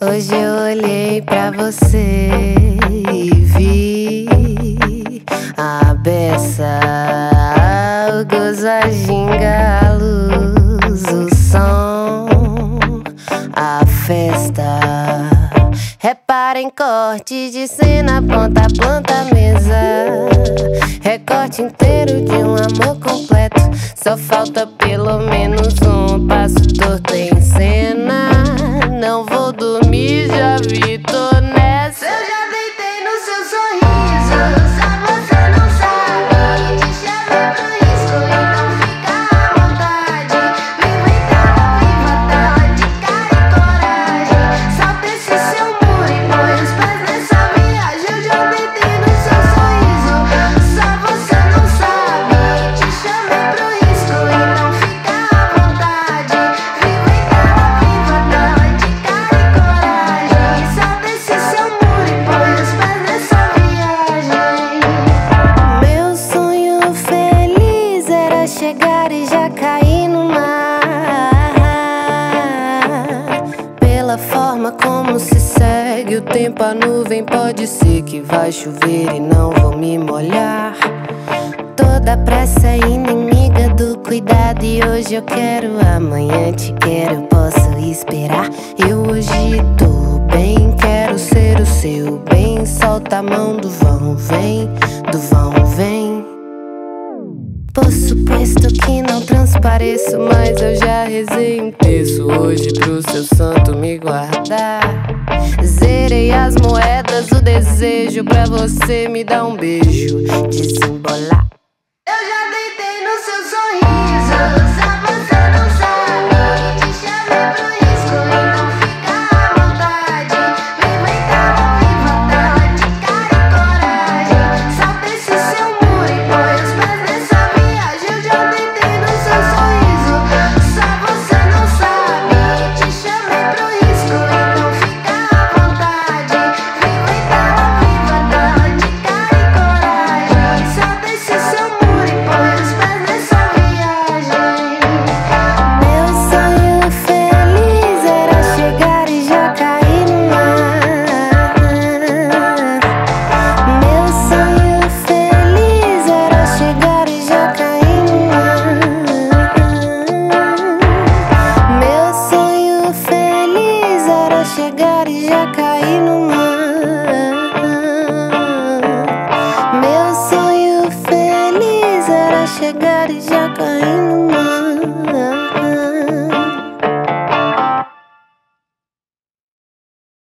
Hoje eu olhei pra você e vi a beça, o gozo, a ginga, a luz, o som, a festa. Reparem corte de cena, ponta a planta, mesa. Recorte inteiro de um amor segue o tempo, a nuvem pode ser que vai chover e não vou me molhar. Toda pressa é inimiga do cuidado e hoje eu quero, amanhã te quero, posso esperar. Eu hoje tô bem, quero ser o seu bem. Solta a mão do vão, vem, do vão, vem. Por suposto que não mas eu já rezei um terço hoje pro seu santo me guardar. Zerei as moedas, o desejo pra você me dar um beijo, desembolar.